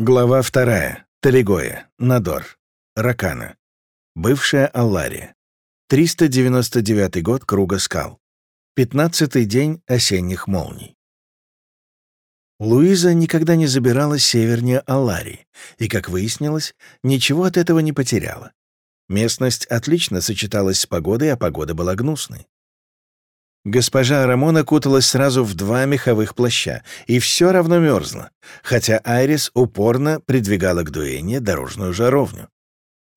Глава вторая. Талигоя. Надор. Ракана. Бывшая Аллария. 399 год Круга скал. Пятнадцатый день осенних молний. Луиза никогда не забиралась севернее Алларии, и, как выяснилось, ничего от этого не потеряла. Местность отлично сочеталась с погодой, а погода была гнусной. Госпожа Рамона куталась сразу в два меховых плаща и все равно мерзла, хотя Айрис упорно придвигала к Дуэне дорожную жаровню.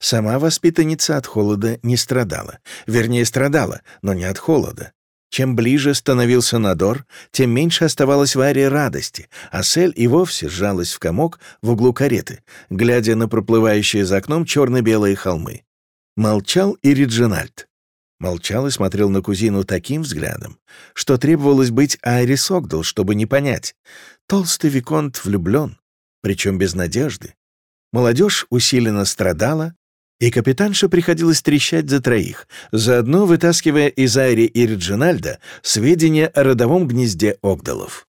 Сама воспитанница от холода не страдала. Вернее, страдала, но не от холода. Чем ближе становился Надор, тем меньше оставалось в Айре радости, а Сель и вовсе сжалась в комок в углу кареты, глядя на проплывающие за окном черно-белые холмы. Молчал и Риджинальд. Молчал и смотрел на кузину таким взглядом, что требовалось быть Айрис Огдал, чтобы не понять. Толстый Виконт влюблен, причем без надежды. Молодежь усиленно страдала, и капитанша приходилось трещать за троих, заодно вытаскивая из Айри и Реджинальда сведения о родовом гнезде Огдалов.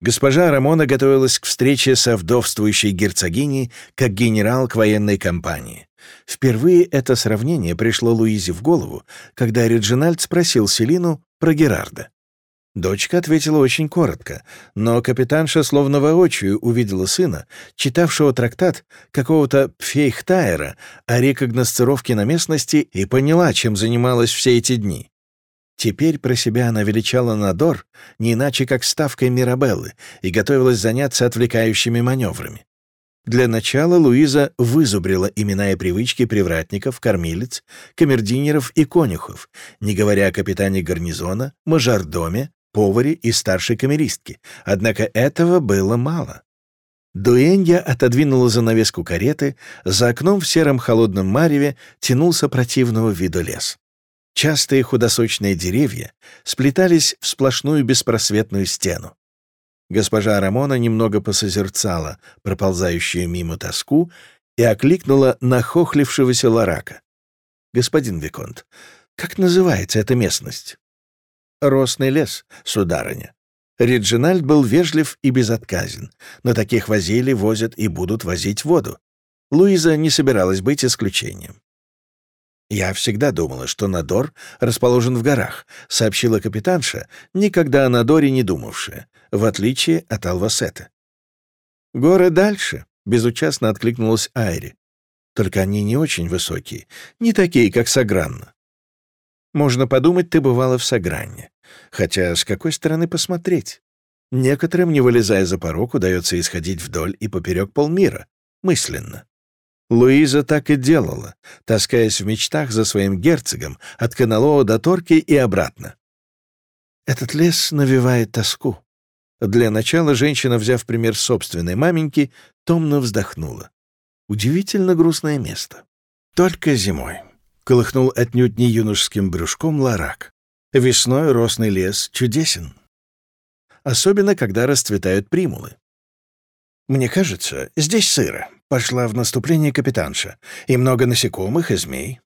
Госпожа Рамона готовилась к встрече со вдовствующей герцогиней как генерал к военной кампании. Впервые это сравнение пришло Луизе в голову, когда Реджинальд спросил Селину про Герарда. Дочка ответила очень коротко, но капитанша словно воочию увидела сына, читавшего трактат какого-то Пфейхтайера о рекогносцировке на местности и поняла, чем занималась все эти дни. Теперь про себя она величала Надор не иначе, как ставкой Мирабеллы, и готовилась заняться отвлекающими маневрами. Для начала Луиза вызубрила имена и привычки привратников, кормилец, камердинеров и конюхов, не говоря о капитане гарнизона, мажордоме, поваре и старшей камеристке. Однако этого было мало. Дуэнья отодвинула занавеску кареты, за окном в сером холодном мареве тянулся противного вида лес. Частые худосочные деревья сплетались в сплошную беспросветную стену. Госпожа Рамона немного посозерцала проползающую мимо тоску и окликнула нахохлившегося Ларака. «Господин Виконт, как называется эта местность?» «Росный лес, сударыня». Реджинальд был вежлив и безотказен. но таких возили, возят и будут возить воду. Луиза не собиралась быть исключением. «Я всегда думала, что Надор расположен в горах», — сообщила капитанша, никогда о Надоре не думавшая, в отличие от Алвасета. «Горы дальше», — безучастно откликнулась Айри. «Только они не очень высокие, не такие, как Сагранна». «Можно подумать, ты бывала в Сагранне. Хотя с какой стороны посмотреть? Некоторым, не вылезая за порог, удается исходить вдоль и поперек полмира, мысленно. Луиза так и делала, таскаясь в мечтах за своим герцогом от Каналоо до Торки и обратно. Этот лес навевает тоску. Для начала женщина, взяв пример собственной маменьки, томно вздохнула. Удивительно грустное место. Только зимой. Колыхнул отнюдь не юношеским брюшком ларак. Весной росный лес чудесен. Особенно, когда расцветают примулы. Мне кажется, здесь сыро, Пошла в наступление капитанша. И много насекомых и змей.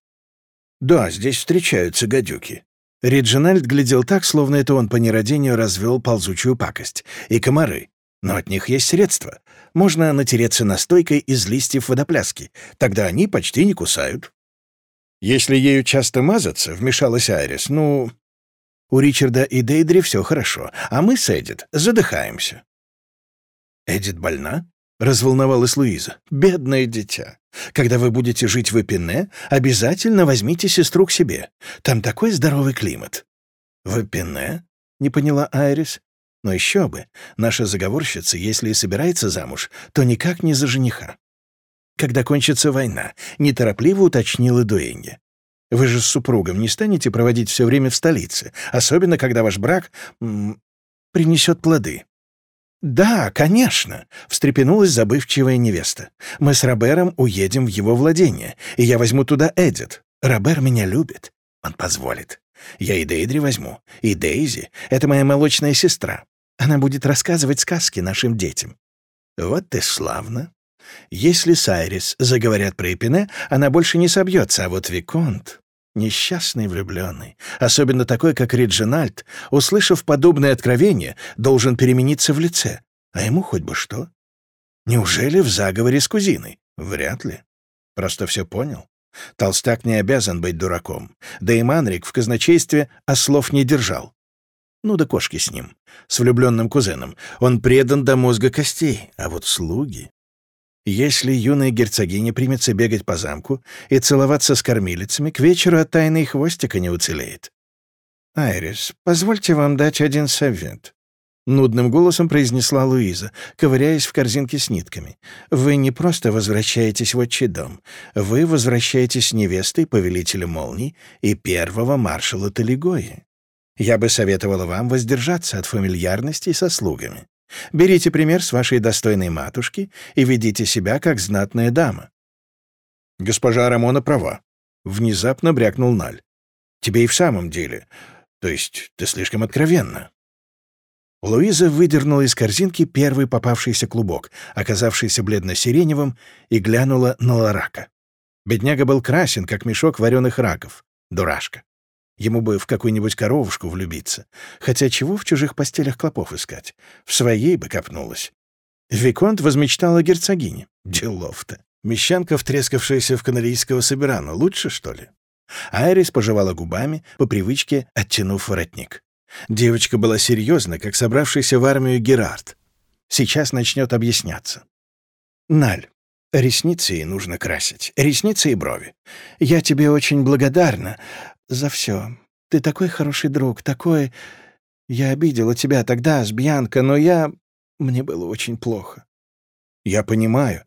Да, здесь встречаются гадюки. Реджинальд глядел так, словно это он по нерадению развел ползучую пакость. И комары. Но от них есть средства. Можно натереться настойкой из листьев водопляски. Тогда они почти не кусают. Если ею часто мазаться, вмешалась Айрис, ну... У Ричарда и Дейдри все хорошо, а мы с Эдит задыхаемся. Эдит больна? Разволновалась Луиза. «Бедное дитя. Когда вы будете жить в Эпине, обязательно возьмите сестру к себе. Там такой здоровый климат». «В Эпине?» — не поняла Айрис. «Но еще бы. Наша заговорщица, если и собирается замуж, то никак не за жениха». «Когда кончится война», — неторопливо уточнила Дуэнья. «Вы же с супругом не станете проводить все время в столице, особенно когда ваш брак принесет плоды». «Да, конечно», — встрепенулась забывчивая невеста. «Мы с Робером уедем в его владение, и я возьму туда Эдит. Робер меня любит. Он позволит. Я и Дейдри возьму. И Дейзи — это моя молочная сестра. Она будет рассказывать сказки нашим детям». «Вот ты славно. Если Сайрис заговорят про Эпине, она больше не собьется, а вот Виконт...» Несчастный влюбленный, особенно такой, как Реджинальд, услышав подобное откровение, должен перемениться в лице. А ему хоть бы что. Неужели в заговоре с кузиной? Вряд ли. Просто все понял. Толстяк не обязан быть дураком. Да и Манрик в казначействе ослов не держал. Ну да кошки с ним, с влюбленным кузеном. Он предан до мозга костей, а вот слуги... Если юная герцогиня примется бегать по замку и целоваться с кормилицами, к вечеру от тайны хвостика не уцелеет. «Айрис, позвольте вам дать один совет», — нудным голосом произнесла Луиза, ковыряясь в корзинке с нитками. «Вы не просто возвращаетесь в отчий дом. Вы возвращаетесь невестой повелителя молний и первого маршала Талигои. Я бы советовала вам воздержаться от фамильярностей со слугами. Берите пример с вашей достойной матушки и ведите себя как знатная дама». «Госпожа Рамона права», — внезапно брякнул Наль. «Тебе и в самом деле то есть ты слишком откровенна». Луиза выдернула из корзинки первый попавшийся клубок, оказавшийся бледно-сиреневым, и глянула на Ларака. Бедняга был красен, как мешок вареных раков. Дурашка. Ему бы в какую-нибудь коровушку влюбиться. Хотя чего в чужих постелях клопов искать? В своей бы копнулась. Виконт возмечтала герцогине. Делов-то. Мещанка, втрескавшаяся в канарийского собирана. Лучше, что ли? Айрис пожевала губами, по привычке оттянув воротник. Девочка была серьезна, как собравшийся в армию Герард. Сейчас начнет объясняться. «Наль, ресницы ей нужно красить. Ресницы и брови. Я тебе очень благодарна за все. Ты такой хороший друг, такой... Я обидела тебя тогда, с Бьянко, но я... Мне было очень плохо». «Я понимаю.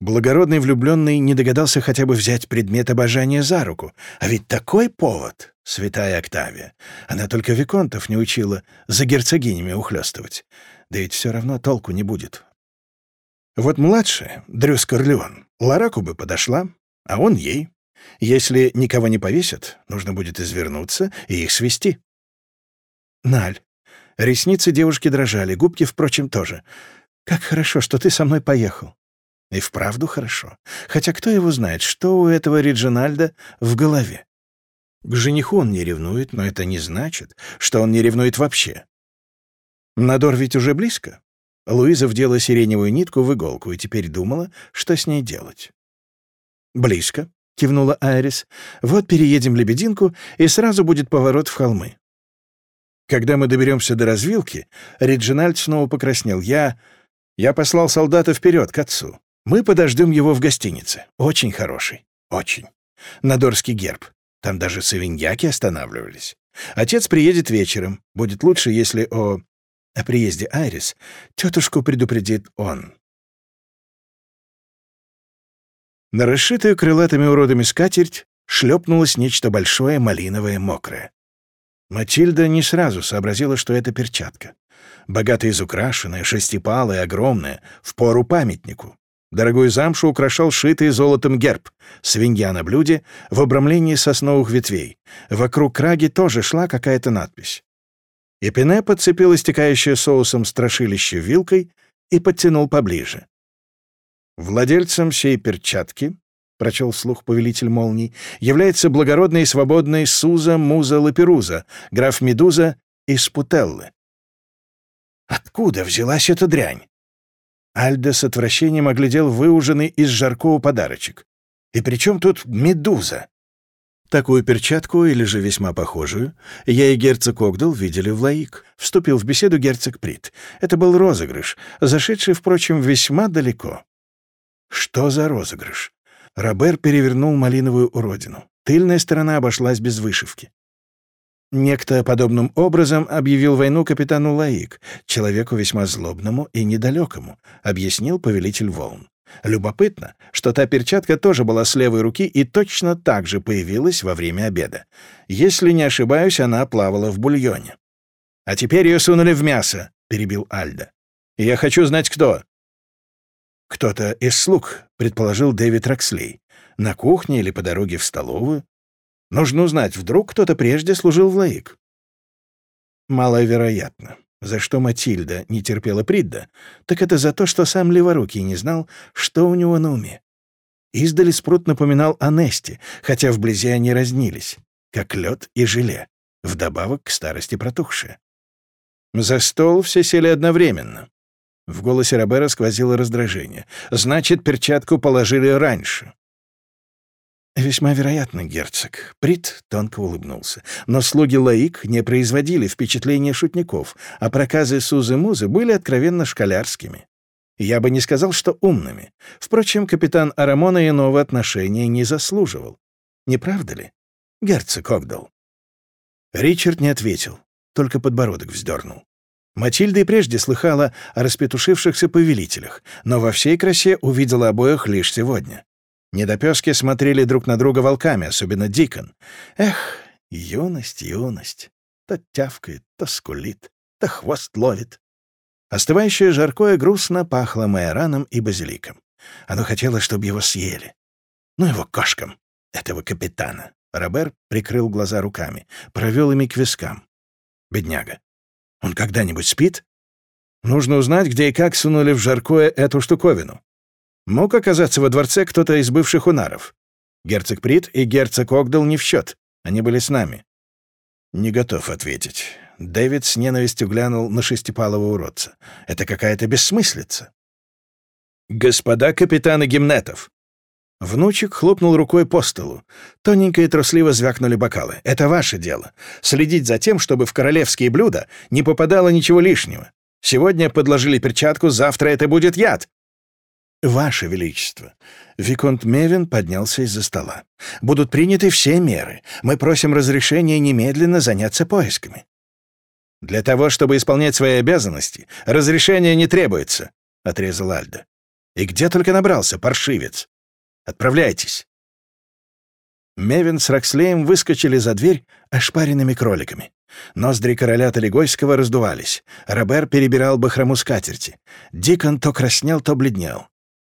Благородный влюбленный не догадался хотя бы взять предмет обожания за руку. А ведь такой повод, святая Октавия. Она только Виконтов не учила за герцогинями ухлёстывать. Да ведь все равно толку не будет. Вот младшая, Дрюс Корлеон, Лараку бы подошла, а он ей. Если никого не повесят, нужно будет извернуться и их свести. Наль. Ресницы девушки дрожали, губки, впрочем, тоже. «Как хорошо, что ты со мной поехал. И вправду хорошо. Хотя кто его знает, что у этого Реджинальда в голове? К жениху он не ревнует, но это не значит, что он не ревнует вообще. Надор ведь уже близко. Луиза вдела сиреневую нитку в иголку и теперь думала, что с ней делать. «Близко», — кивнула Айрис. «Вот переедем Лебединку, и сразу будет поворот в холмы». Когда мы доберемся до развилки, Реджинальд снова покраснел. Я... Я послал солдата вперед к отцу. Мы подождем его в гостинице. Очень хороший. Очень. Надорский герб. Там даже савиньяки останавливались. Отец приедет вечером. Будет лучше, если о... о приезде Айрис тетушку предупредит он. На расшитую крылатыми уродами скатерть шлепнулось нечто большое, малиновое, мокрое. Матильда не сразу сообразила, что это перчатка. Богато изукрашенная, шестипалая, огромная, в пору памятнику. Дорогую замшу украшал шитый золотом герб, свинья на блюде в обрамлении сосновых ветвей. Вокруг краги тоже шла какая-то надпись. Эпине подцепил истекающее соусом страшилище вилкой и подтянул поближе. Владельцем сей перчатки, — прочел слух повелитель молний, — является благородный и свободный Суза Муза Лаперуза, граф Медуза из Путеллы. Откуда взялась эта дрянь? Альда с отвращением оглядел выуженный из жаркого подарочек. «И при чем тут медуза?» Такую перчатку, или же весьма похожую, я и герцог Огдал видели в Лаик. Вступил в беседу герцог Прит. Это был розыгрыш, зашедший, впрочем, весьма далеко. Что за розыгрыш? Робер перевернул малиновую уродину. Тыльная сторона обошлась без вышивки. Некто подобным образом объявил войну капитану Лаик, человеку весьма злобному и недалекому, объяснил повелитель волн. Любопытно, что та перчатка тоже была с левой руки и точно так же появилась во время обеда. Если не ошибаюсь, она плавала в бульоне. «А теперь ее сунули в мясо», — перебил Альда. «Я хочу знать, кто». «Кто-то из слуг», — предположил Дэвид Рокслей. «На кухне или по дороге в столовую?» Нужно узнать, вдруг кто-то прежде служил в Лаик. Маловероятно. За что Матильда не терпела Придда, так это за то, что сам Леворукий не знал, что у него на уме. Издали спрут напоминал о Несте, хотя вблизи они разнились, как лед и желе, вдобавок к старости протухшие. За стол все сели одновременно. В голосе Робера сквозило раздражение. «Значит, перчатку положили раньше». «Весьма вероятно, герцог». Прит тонко улыбнулся. Но слуги Лаик не производили впечатления шутников, а проказы Сузы-Музы были откровенно школярскими. Я бы не сказал, что умными. Впрочем, капитан Арамона иного отношения не заслуживал. Не правда ли, герцог Огдал? Ричард не ответил, только подбородок вздернул. Матильда и прежде слыхала о распетушившихся повелителях, но во всей красе увидела обоих лишь сегодня. Недопёски смотрели друг на друга волками, особенно Дикон. Эх, юность, юность. То тявкает, то скулит, то хвост ловит. Остывающее жаркое грустно пахло майораном и базиликом. Оно хотело, чтобы его съели. Ну его кошкам, этого капитана. Робер прикрыл глаза руками, провел ими к вискам. Бедняга. Он когда-нибудь спит? Нужно узнать, где и как сунули в жаркое эту штуковину. Мог оказаться во дворце кто-то из бывших унаров. Герцог Прит и герцог Огдал не в счет. Они были с нами. Не готов ответить. Дэвид с ненавистью глянул на шестипалого уродца. Это какая-то бессмыслица. «Господа капитаны гимнетов!» Внучек хлопнул рукой по столу. Тоненько и трусливо звякнули бокалы. «Это ваше дело. Следить за тем, чтобы в королевские блюда не попадало ничего лишнего. Сегодня подложили перчатку, завтра это будет яд. «Ваше Величество!» Виконт Мевин поднялся из-за стола. «Будут приняты все меры. Мы просим разрешения немедленно заняться поисками». «Для того, чтобы исполнять свои обязанности, разрешения не требуется», — отрезал Альда. «И где только набрался, паршивец? Отправляйтесь». Мевин с Рокслеем выскочили за дверь ошпаренными кроликами. Ноздри короля Талигойского раздувались. Робер перебирал бахрому скатерти. Дикон то краснел, то бледнел.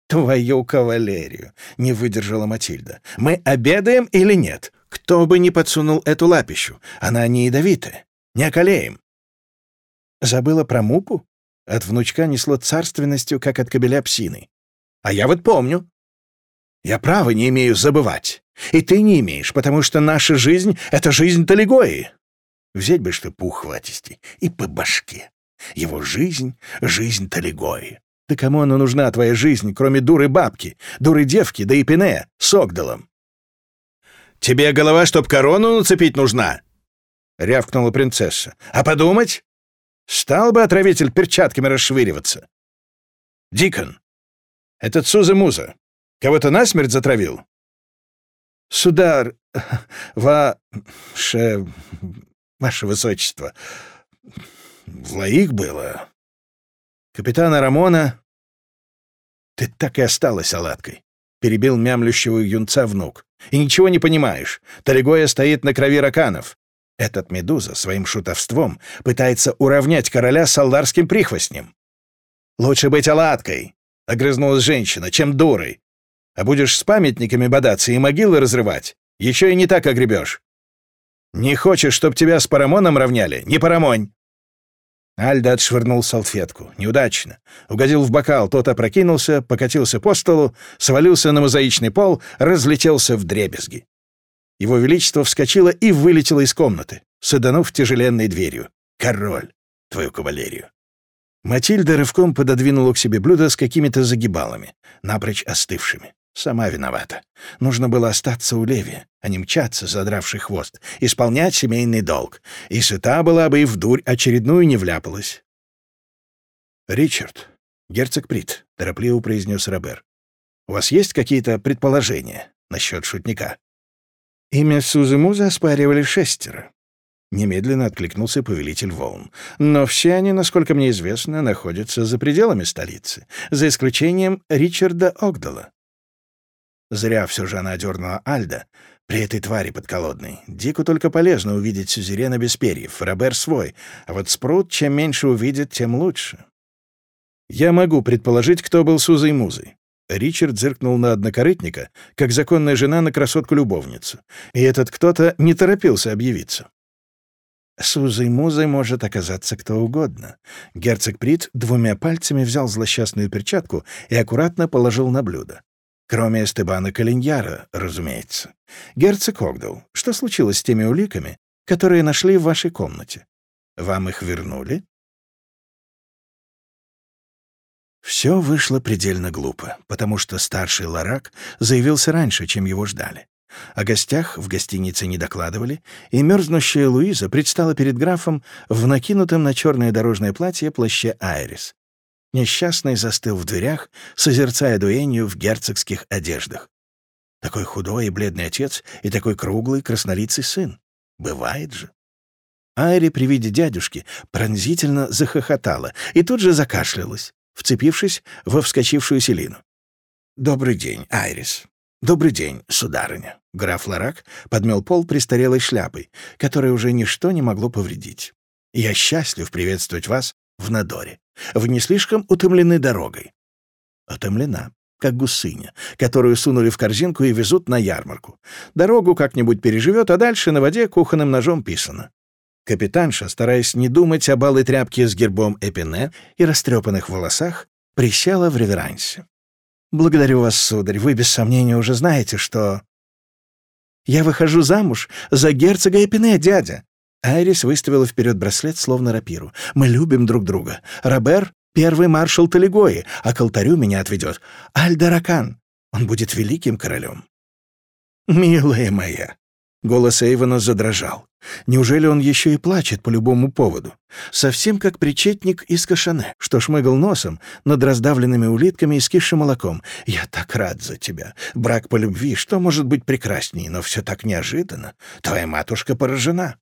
«Твою кавалерию!» — не выдержала Матильда. «Мы обедаем или нет? Кто бы ни подсунул эту лапищу. Она не ядовитая. Не околеем». Забыла про мупу? От внучка несло царственностью, как от кобеля псины. «А я вот помню. Я права не имею забывать. И ты не имеешь, потому что наша жизнь — это жизнь Талигои. Взять бы что пух хватисти и по башке. Его жизнь — жизнь Талигои. Да кому она нужна, твоя жизнь, кроме дуры бабки, дуры девки, да и пене, с Огдалом? «Тебе голова, чтоб корону нацепить нужна?» — рявкнула принцесса. «А подумать? Стал бы отравитель перчатками расшвыриваться. Дикон, этот Суза-Муза кого-то насмерть затравил?» «Сударь, ваше... ваше высочество, в было». Капитана Рамона «Ты так и осталась оладкой», — перебил мямлющего юнца внук. «И ничего не понимаешь. Талигоя стоит на крови раканов. Этот Медуза своим шутовством пытается уравнять короля с алдарским прихвостнем. «Лучше быть оладкой», — огрызнулась женщина, — «чем дурой. А будешь с памятниками бодаться и могилы разрывать, еще и не так огребешь. Не хочешь, чтоб тебя с Парамоном равняли? Не Парамонь!» Альда отшвырнул салфетку. Неудачно. Угодил в бокал, тот опрокинулся, покатился по столу, свалился на мозаичный пол, разлетелся в дребезги. Его Величество вскочило и вылетело из комнаты, саданув тяжеленной дверью. «Король! Твою кавалерию!» Матильда рывком пододвинула к себе блюдо с какими-то загибалами, напрочь остывшими. Сама виновата. Нужно было остаться у Леви, а не мчаться, задравший хвост, исполнять семейный долг. И сыта была бы и в дурь очередную не вляпалась. «Ричард, герцог Прит», — торопливо произнес Робер, — «у вас есть какие-то предположения насчет шутника?» Имя Сузы-Музы оспаривали шестеро. Немедленно откликнулся повелитель волн. Но все они, насколько мне известно, находятся за пределами столицы, за исключением Ричарда Огдала. Зря все же она одернула Альда при этой твари подколодной. Дику только полезно увидеть сюзерена без перьев, Робер свой, а вот Спрут чем меньше увидит, тем лучше. Я могу предположить, кто был Сузой Музой. Ричард зыркнул на однокорытника, как законная жена на красотку-любовницу, и этот кто-то не торопился объявиться. Сузой Музой может оказаться кто угодно. Герцог Прит двумя пальцами взял злосчастную перчатку и аккуратно положил на блюдо. Кроме Эстебана Калиньяра, разумеется. Герцог Огдал, что случилось с теми уликами, которые нашли в вашей комнате? Вам их вернули? Все вышло предельно глупо, потому что старший Ларак заявился раньше, чем его ждали. О гостях в гостинице не докладывали, и мерзнущая Луиза предстала перед графом в накинутом на черное дорожное платье плаще Айрис. Несчастный застыл в дверях, созерцая дуэнью в герцогских одеждах. Такой худой и бледный отец и такой круглый краснолицый сын. Бывает же. Айри при виде дядюшки пронзительно захохотала и тут же закашлялась, вцепившись во вскочившую Селину. «Добрый день, Айрис. Добрый день, сударыня». Граф Ларак подмел пол престарелой шляпой, которой уже ничто не могло повредить. «Я счастлив приветствовать вас в Надоре. Вы не слишком утомлены дорогой?» «Утомлена, как гусыня, которую сунули в корзинку и везут на ярмарку. Дорогу как-нибудь переживет, а дальше на воде кухонным ножом писано». Капитанша, стараясь не думать о балой тряпке с гербом Эпине и растрепанных волосах, присела в реверансе. «Благодарю вас, сударь, вы без сомнения уже знаете, что...» «Я выхожу замуж за герцога Эпине, дядя!» Айрис выставила вперед браслет, словно рапиру. «Мы любим друг друга. Робер — первый маршал Талигои, а к алтарю меня отведет Альдаракан. Он будет великим королем». «Милая моя!» Голос Эйвона задрожал. Неужели он еще и плачет по любому поводу? Совсем как причетник из Кашане, что шмыгал носом над раздавленными улитками и скисшим молоком. «Я так рад за тебя. Брак по любви, что может быть прекрасней, но все так неожиданно. Твоя матушка поражена».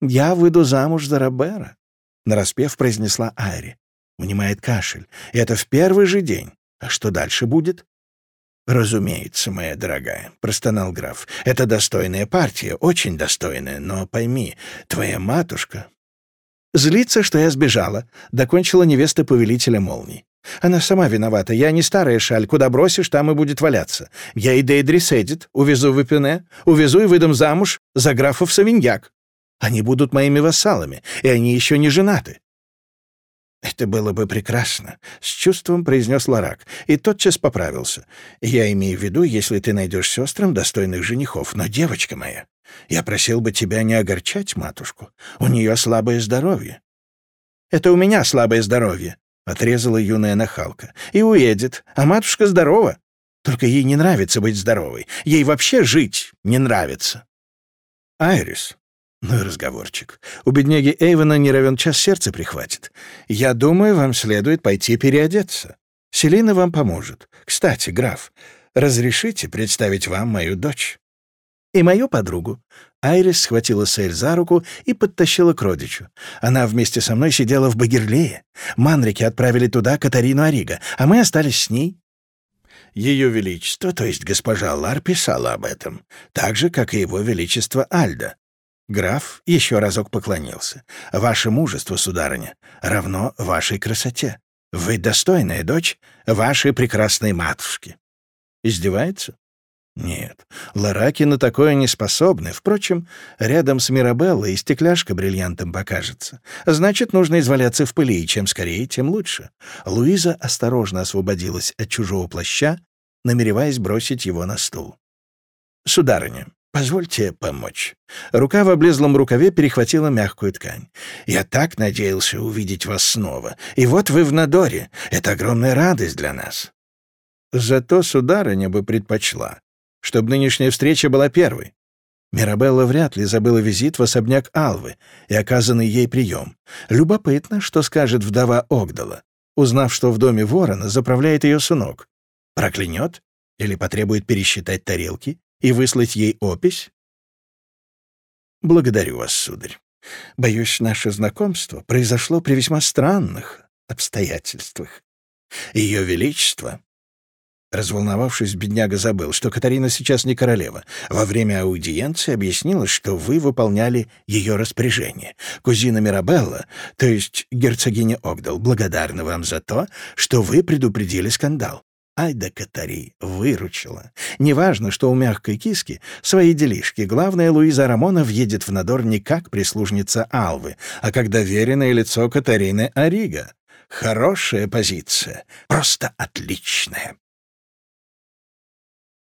«Я выйду замуж за Робера», — нараспев произнесла Айри. Унимает кашель. И это в первый же день. А что дальше будет? «Разумеется, моя дорогая», — простонал граф. «Это достойная партия, очень достойная, но пойми, твоя матушка...» «Злится, что я сбежала», — докончила невеста повелителя молний. «Она сама виновата. Я не старая шаль. Куда бросишь, там и будет валяться. Я и Дейдри Седит. Увезу в Эпине. Увезу и выдам замуж за графов Савиньяк. Они будут моими вассалами, и они еще не женаты. «Это было бы прекрасно», — с чувством произнес Ларак, и тотчас поправился. «Я имею в виду, если ты найдешь сестрам достойных женихов, но, девочка моя, я просил бы тебя не огорчать матушку. У нее слабое здоровье». «Это у меня слабое здоровье», — отрезала юная нахалка. «И уедет, а матушка здорова. Только ей не нравится быть здоровой. Ей вообще жить не нравится». «Айрис, ну и разговорчик. У бедняги Эйвена не равен час сердце прихватит. Я думаю, вам следует пойти переодеться. Селина вам поможет. Кстати, граф, разрешите представить вам мою дочь?» «И мою подругу». Айрис схватила Сейль за руку и подтащила к родичу. Она вместе со мной сидела в Багерлее. Манрики отправили туда Катарину Арига, а мы остались с ней. Ее Величество, то есть госпожа Лар, писала об этом, так же, как и его Величество Альда. Граф еще разок поклонился. «Ваше мужество, сударыня, равно вашей красоте. Вы достойная дочь вашей прекрасной матушки». Издевается? Нет, Лараки на такое не способны. Впрочем, рядом с Мирабеллой и стекляшка бриллиантом покажется. Значит, нужно изваляться в пыли, и чем скорее, тем лучше. Луиза осторожно освободилась от чужого плаща, намереваясь бросить его на стул. «Сударыня, «Позвольте помочь». Рука в облезлом рукаве перехватила мягкую ткань. «Я так надеялся увидеть вас снова. И вот вы в Надоре. Это огромная радость для нас». Зато сударыня бы предпочла, чтобы нынешняя встреча была первой. Мирабелла вряд ли забыла визит в особняк Алвы и оказанный ей прием. Любопытно, что скажет вдова Огдала, узнав, что в доме ворона заправляет ее сынок. Проклянет или потребует пересчитать тарелки и выслать ей опись? Благодарю вас, сударь. Боюсь, наше знакомство произошло при весьма странных обстоятельствах. Ее Величество... Разволновавшись, бедняга забыл, что Катарина сейчас не королева. Во время аудиенции объяснилось, что вы выполняли ее распоряжение. Кузина Мирабелла, то есть герцогиня Огдал, благодарна вам за то, что вы предупредили скандал. Ай да Катари, выручила. Неважно, что у мягкой киски свои делишки. Главное, Луиза Рамона въедет в Надор не как прислужница Алвы, а как доверенное лицо Катарины Арига. Хорошая позиция, просто отличная.